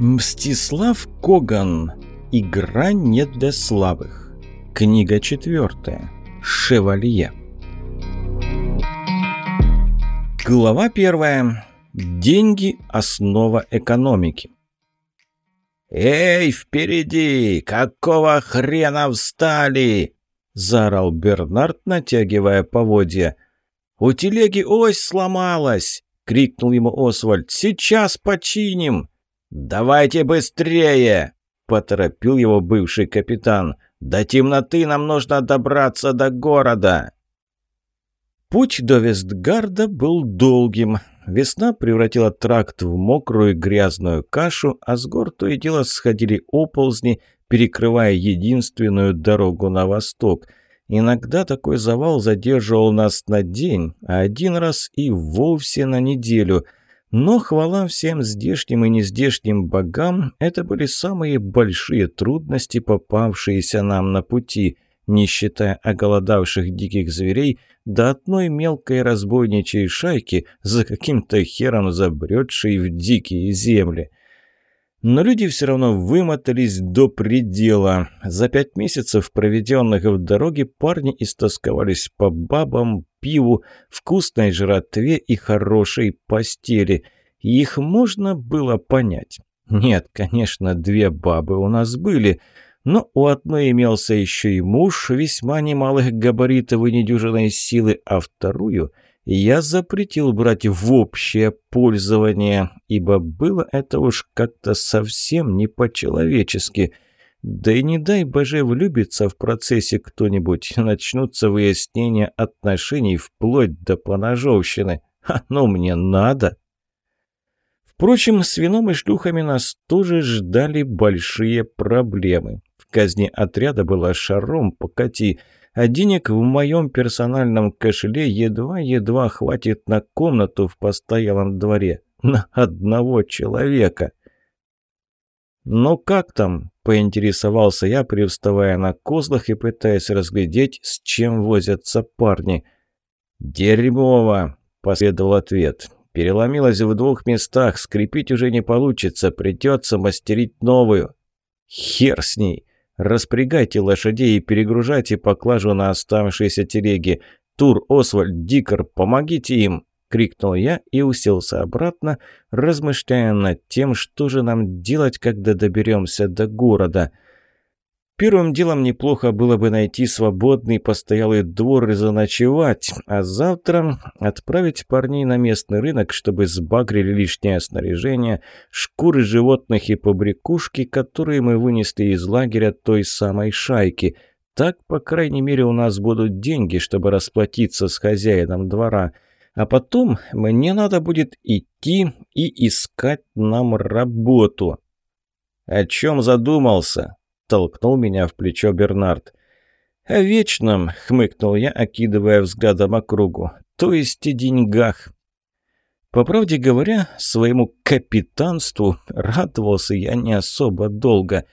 Мстислав Коган. Игра не для слабых. Книга четвертая. Шевалье. Глава первая. Деньги – основа экономики. «Эй, впереди! Какого хрена встали?» – заорал Бернард, натягивая поводья. «У телеги ось сломалась!» – крикнул ему Освальд. «Сейчас починим!» «Давайте быстрее!» – поторопил его бывший капитан. «До темноты нам нужно добраться до города!» Путь до Вестгарда был долгим. Весна превратила тракт в мокрую грязную кашу, а с гор то и дело сходили оползни, перекрывая единственную дорогу на восток. Иногда такой завал задерживал нас на день, а один раз и вовсе на неделю – но хвала всем здешним и нездешним богам, это были самые большие трудности, попавшиеся нам на пути, не считая оголодавших диких зверей, до одной мелкой разбойничьей шайки, за каким-то хером забредшей в дикие земли. Но люди все равно вымотались до предела. За пять месяцев, проведенных в дороге, парни истосковались по бабам, пиву, вкусной жратве и хорошей постели. их можно было понять. Нет, конечно, две бабы у нас были, но у одной имелся еще и муж весьма немалых габаритов и недюжинной силы, а вторую — я запретил брать в общее пользование, ибо было это уж как-то совсем не по-человечески. Да и не дай боже влюбиться в процессе кто-нибудь, начнутся выяснения отношений вплоть до поножовщины. Оно мне надо. Впрочем, с вином и шлюхами нас тоже ждали большие проблемы. В казни отряда было шаром покати – а денег в моем персональном кошеле едва-едва хватит на комнату в постоялом дворе. На одного человека. «Ну как там?» – поинтересовался я, привставая на козлах и пытаясь разглядеть, с чем возятся парни. «Дерьмово!» – последовал ответ. «Переломилась в двух местах, скрепить уже не получится, придется мастерить новую». «Хер с ней!» Распрягайте лошадей и перегружайте поклажу на оставшиеся телеги. Тур, Освальд, Дикер, помогите им!» — крикнул я и уселся обратно, размышляя над тем, что же нам делать, когда доберемся до города — Первым делом неплохо было бы найти свободный постоялый двор и заночевать, а завтра отправить парней на местный рынок, чтобы сбагрили лишнее снаряжение, шкуры животных и побрякушки, которые мы вынесли из лагеря той самой шайки. Так, по крайней мере, у нас будут деньги, чтобы расплатиться с хозяином двора. А потом мне надо будет идти и искать нам работу. «О чем задумался?» Толкнул меня в плечо Бернард. «О вечном», — хмыкнул я, окидывая взглядом округу, — «то есть и деньгах». По правде говоря, своему капитанству радовался я не особо долго.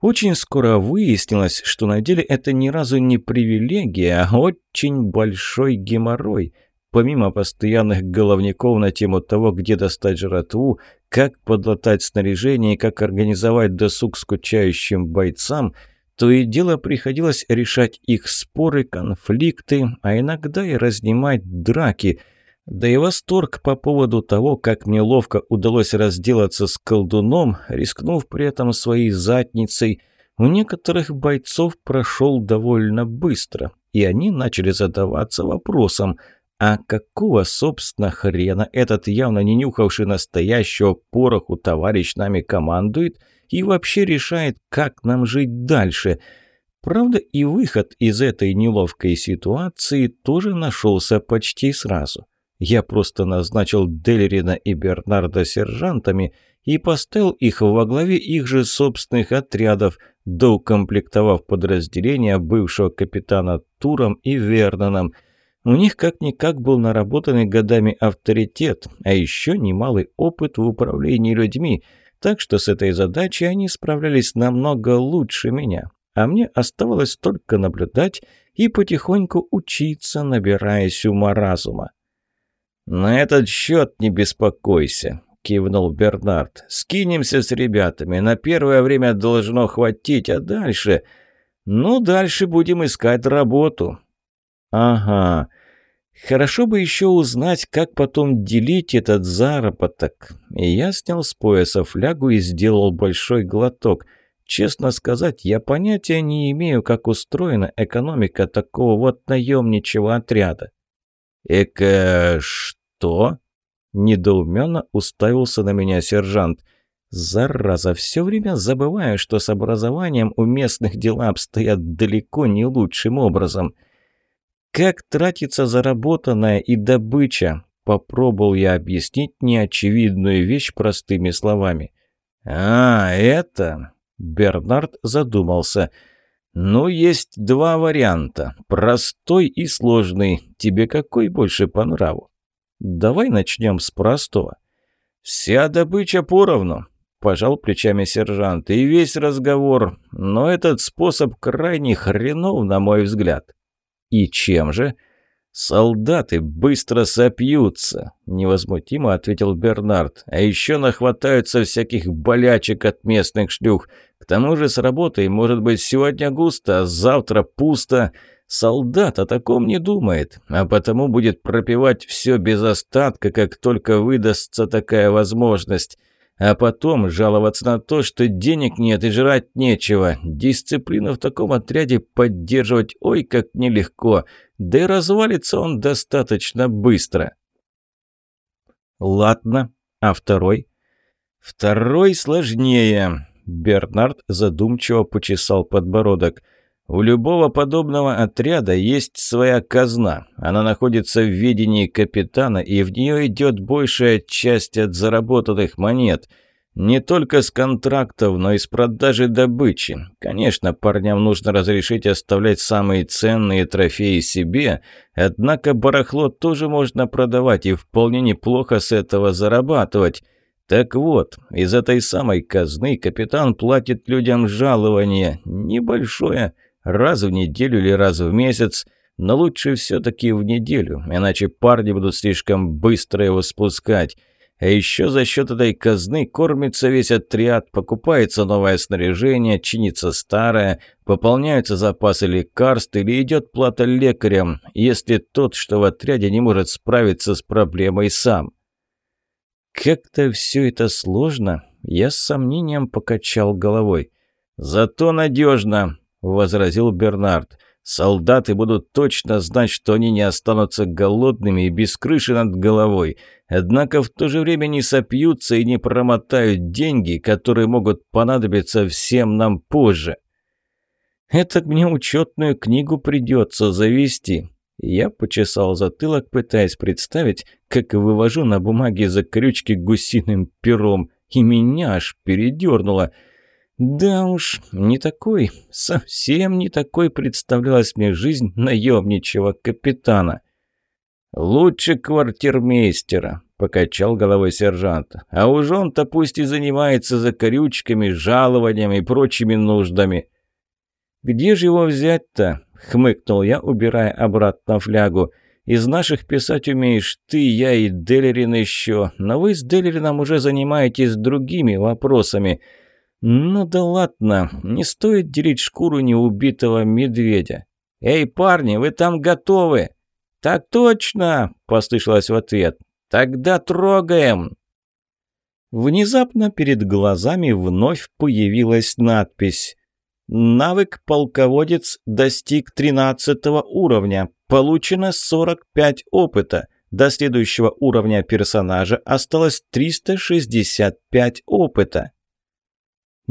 Очень скоро выяснилось, что на деле это ни разу не привилегия, а очень большой геморрой. Помимо постоянных головников на тему того, где достать жратву, как подлатать снаряжение и как организовать досуг скучающим бойцам, то и дело приходилось решать их споры, конфликты, а иногда и разнимать драки. Да и восторг по поводу того, как мне ловко удалось разделаться с колдуном, рискнув при этом своей задницей, у некоторых бойцов прошел довольно быстро, и они начали задаваться вопросом – а какого, собственно, хрена этот явно не нюхавший настоящего пороху товарищ нами командует и вообще решает, как нам жить дальше? Правда, и выход из этой неловкой ситуации тоже нашелся почти сразу. Я просто назначил Делерина и Бернарда сержантами и поставил их во главе их же собственных отрядов, доукомплектовав подразделения бывшего капитана Туром и Верноном – у них как-никак был наработанный годами авторитет, а еще немалый опыт в управлении людьми, так что с этой задачей они справлялись намного лучше меня. А мне оставалось только наблюдать и потихоньку учиться, набираясь ума-разума. «На этот счет не беспокойся», – кивнул Бернард. «Скинемся с ребятами. На первое время должно хватить, а дальше...» «Ну, дальше будем искать работу». «Ага. Хорошо бы еще узнать, как потом делить этот заработок». И я снял с пояса флягу и сделал большой глоток. Честно сказать, я понятия не имею, как устроена экономика такого вот наемничего отряда. «Эка... что?» Недоуменно уставился на меня сержант. Зараза, все время забываю, что с образованием у местных дела обстоят далеко не лучшим образом. Как тратится заработанная и добыча? Попробовал я объяснить неочевидную вещь простыми словами. «А, это...» Бернард задумался. «Ну, есть два варианта. Простой и сложный. Тебе какой больше по нраву?» Давай начнем с простого. Вся добыча поровну, пожал плечами сержант, и весь разговор, но этот способ крайне хренов, на мой взгляд. И чем же? «Солдаты быстро сопьются», — невозмутимо ответил Бернард. «А еще нахватаются всяких болячек от местных шлюх. К тому же с работой может быть сегодня густо, а завтра пусто. Солдат о таком не думает, а потому будет пропивать все без остатка, как только выдастся такая возможность. А потом жаловаться на то, что денег нет и жрать нечего. Дисциплину в таком отряде поддерживать ой как нелегко, да и развалится он достаточно быстро. Ладно, а второй? Второй сложнее. Бернард задумчиво почесал подбородок. У любого подобного отряда есть своя казна. Она находится в ведении капитана, и в нее идет большая часть от заработанных монет. Не только с контрактов, но и с продажи добычи. Конечно, парням нужно разрешить оставлять самые ценные трофеи себе, однако барахло тоже можно продавать и вполне неплохо с этого зарабатывать. Так вот, из этой самой казны капитан платит людям жалование, небольшое, Раз в неделю или раз в месяц, но лучше все-таки в неделю, иначе парни будут слишком быстро его спускать. А еще за счет этой казны кормится весь отряд, покупается новое снаряжение, чинится старое, пополняются запасы лекарств или идет плата лекарям, если тот, что в отряде, не может справиться с проблемой сам. Как-то все это сложно, я с сомнением покачал головой. Зато надежно, — возразил Бернард. «Солдаты будут точно знать, что они не останутся голодными и без крыши над головой, однако в то же время не сопьются и не промотают деньги, которые могут понадобиться всем нам позже». «Это мне учетную книгу придется завести». Я почесал затылок, пытаясь представить, как вывожу на бумаге закрючки гусиным пером, и меня аж передернуло — да уж, не такой, совсем не такой представлялась мне жизнь наемничего капитана. «Лучше квартирмейстера», — покачал головой сержант. «А уж он-то пусть и занимается закорючками, жалованиями и прочими нуждами». «Где же его взять-то?» — хмыкнул я, убирая обратно флягу. «Из наших писать умеешь ты, я и Делерин еще, но вы с Делерином уже занимаетесь другими вопросами». «Ну да ладно, не стоит делить шкуру неубитого медведя». «Эй, парни, вы там готовы?» «Так точно!» – послышалось в ответ. «Тогда трогаем!» Внезапно перед глазами вновь появилась надпись. «Навык полководец достиг 13 уровня. Получено 45 опыта. До следующего уровня персонажа осталось 365 опыта».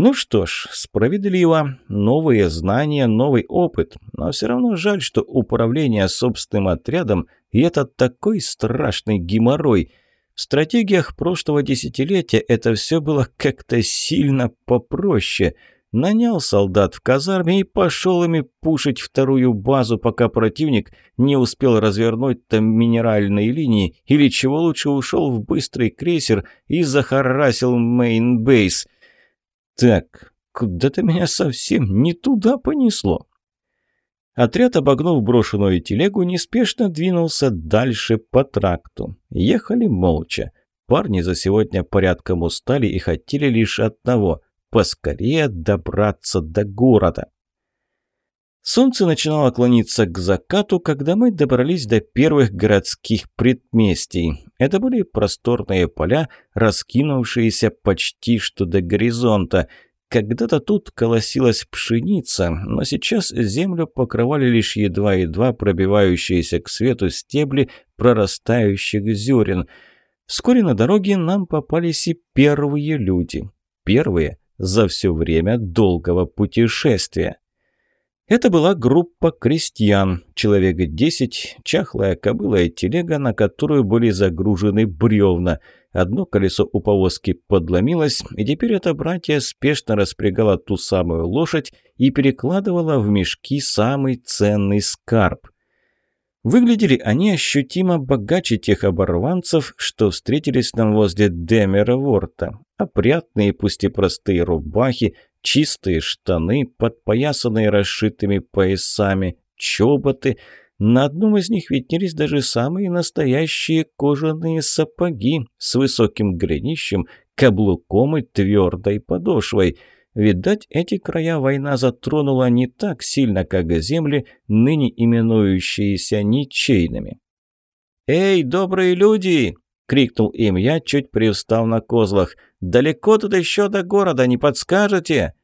Ну что ж, справедливо. Новые знания, новый опыт. Но все равно жаль, что управление собственным отрядом – это такой страшный геморрой. В стратегиях прошлого десятилетия это все было как-то сильно попроще. Нанял солдат в казарме и пошел ими пушить вторую базу, пока противник не успел развернуть там минеральные линии, или чего лучше ушел в быстрый крейсер и захарасил мейнбейс – так, куда-то меня совсем не туда понесло. Отряд, обогнув брошенную телегу, неспешно двинулся дальше по тракту. Ехали молча. Парни за сегодня порядком устали и хотели лишь одного – поскорее добраться до города. Солнце начинало клониться к закату, когда мы добрались до первых городских предместий. Это были просторные поля, раскинувшиеся почти что до горизонта. Когда-то тут колосилась пшеница, но сейчас землю покрывали лишь едва-едва пробивающиеся к свету стебли прорастающих зерен. Вскоре на дороге нам попались и первые люди. Первые за все время долгого путешествия. Это была группа крестьян, человек десять, чахлая кобыла и телега, на которую были загружены бревна. Одно колесо у повозки подломилось, и теперь это братья спешно распрягала ту самую лошадь и перекладывала в мешки самый ценный скарб. Выглядели они ощутимо богаче тех оборванцев, что встретились нам возле Демера Ворта. Опрятные, пусть и простые рубахи, Чистые штаны, подпоясанные расшитыми поясами, чоботы. На одном из них виднелись даже самые настоящие кожаные сапоги с высоким голенищем, каблуком и твердой подошвой. Видать, эти края война затронула не так сильно, как земли, ныне именующиеся ничейными. «Эй, добрые люди!» — крикнул им я, чуть привстав на козлах — Далеко тут еще до города, не подскажете?»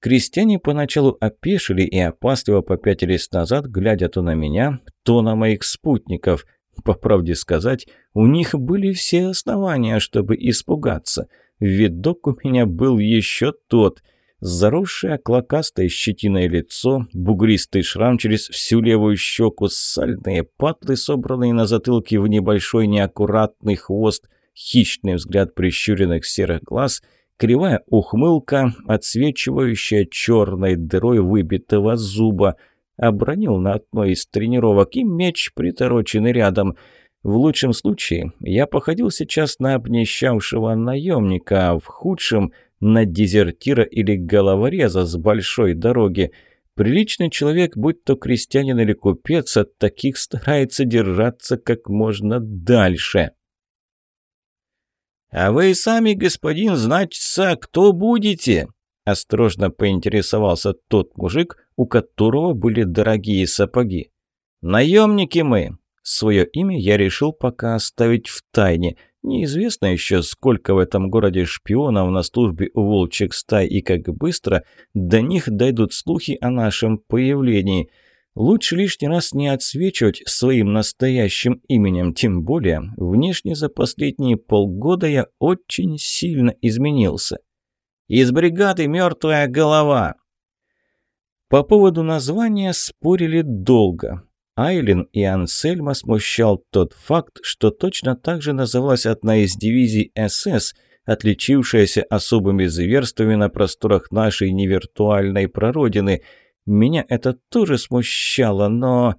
Крестьяне поначалу опешили и опасливо попятились назад, глядя то на меня, то на моих спутников. По правде сказать, у них были все основания, чтобы испугаться. Видок у меня был еще тот. Заросшее клокастое щетиной лицо, бугристый шрам через всю левую щеку, сальные патлы, собранные на затылке в небольшой неаккуратный хвост, хищный взгляд прищуренных серых глаз, кривая ухмылка, отсвечивающая черной дырой выбитого зуба. Обронил на одной из тренировок и меч, притороченный рядом. В лучшем случае я походил сейчас на обнищавшего наемника, а в худшем — на дезертира или головореза с большой дороги. Приличный человек, будь то крестьянин или купец, от таких старается держаться как можно дальше. «А вы сами, господин, значится, кто будете?» Осторожно поинтересовался тот мужик, у которого были дорогие сапоги. «Наемники мы!» Свое имя я решил пока оставить в тайне. Неизвестно еще, сколько в этом городе шпионов на службе у волчьих стай и как быстро до них дойдут слухи о нашем появлении – Лучше лишний раз не отсвечивать своим настоящим именем, тем более внешне за последние полгода я очень сильно изменился. Из бригады «Мертвая голова». По поводу названия спорили долго. Айлин и Ансельма смущал тот факт, что точно так же называлась одна из дивизий СС, отличившаяся особыми зверствами на просторах нашей невиртуальной прародины – меня это тоже смущало, но...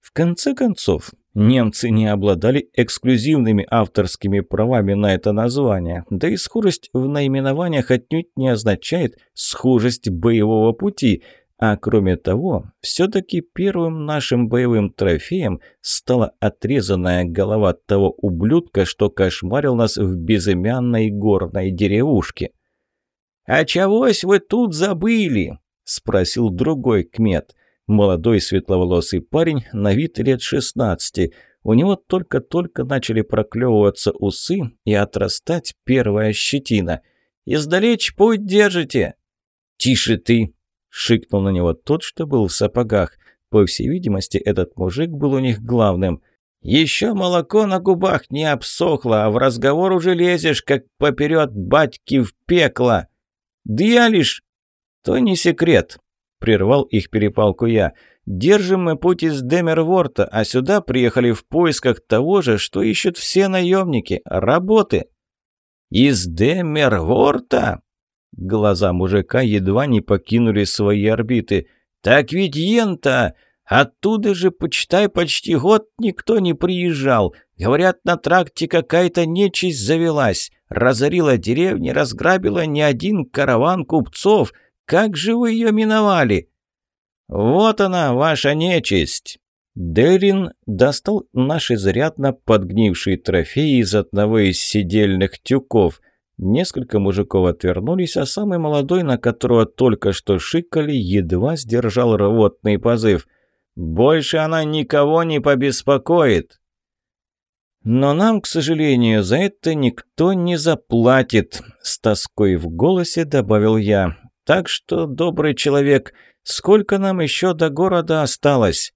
В конце концов, немцы не обладали эксклюзивными авторскими правами на это название, да и скорость в наименованиях отнюдь не означает схожесть боевого пути, а кроме того, все-таки первым нашим боевым трофеем стала отрезанная голова того ублюдка, что кошмарил нас в безымянной горной деревушке. «А чегось вы тут забыли?» – спросил другой кмет. Молодой светловолосый парень, на вид лет шестнадцати. У него только-только начали проклевываться усы и отрастать первая щетина. «Издалечь путь держите!» «Тише ты!» – шикнул на него тот, что был в сапогах. По всей видимости, этот мужик был у них главным. «Еще молоко на губах не обсохло, а в разговор уже лезешь, как поперед батьки в пекло!» «Да я лишь «То не секрет», — прервал их перепалку я. «Держим мы путь из Демерворта, а сюда приехали в поисках того же, что ищут все наемники — работы». «Из Демерворта?» Глаза мужика едва не покинули свои орбиты. «Так ведь Йента! Оттуда же, почитай, почти год никто не приезжал. Говорят, на тракте какая-то нечисть завелась. Разорила деревни, разграбила не один караван купцов — как же вы ее миновали?» «Вот она, ваша нечисть!» Дерин достал наш изрядно подгнивший трофей из одного из сидельных тюков. Несколько мужиков отвернулись, а самый молодой, на которого только что шикали, едва сдержал рвотный позыв. «Больше она никого не побеспокоит!» «Но нам, к сожалению, за это никто не заплатит», — с тоской в голосе добавил я. «Так что, добрый человек, сколько нам еще до города осталось?»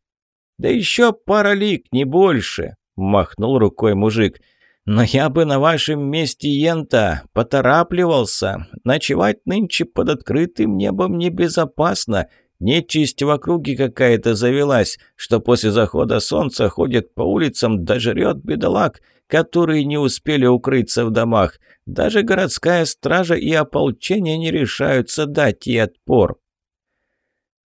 «Да еще пара лик, не больше», — махнул рукой мужик. «Но я бы на вашем месте, Йента, поторапливался. Ночевать нынче под открытым небом небезопасно. Нечисть в округе какая-то завелась, что после захода солнца ходит по улицам да жрет бедолаг, которые не успели укрыться в домах. Даже городская стража и ополчение не решаются дать ей отпор».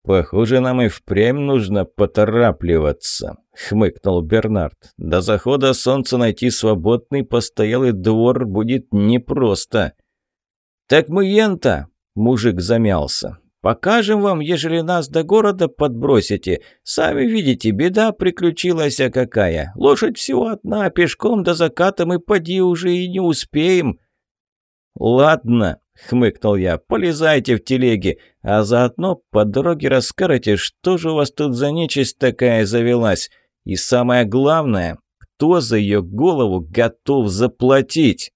«Похоже, нам и впрямь нужно поторапливаться», — хмыкнул Бернард. «До захода солнца найти свободный постоялый двор будет непросто». «Так мы ента!» — мужик замялся. «Покажем вам, ежели нас до города подбросите. Сами видите, беда приключилась а какая. Лошадь всего одна, пешком до заката мы поди уже и не успеем». «Ладно», — хмыкнул я, — «полезайте в телеги, а заодно по дороге расскажете, что же у вас тут за нечисть такая завелась. И самое главное, кто за ее голову готов заплатить?»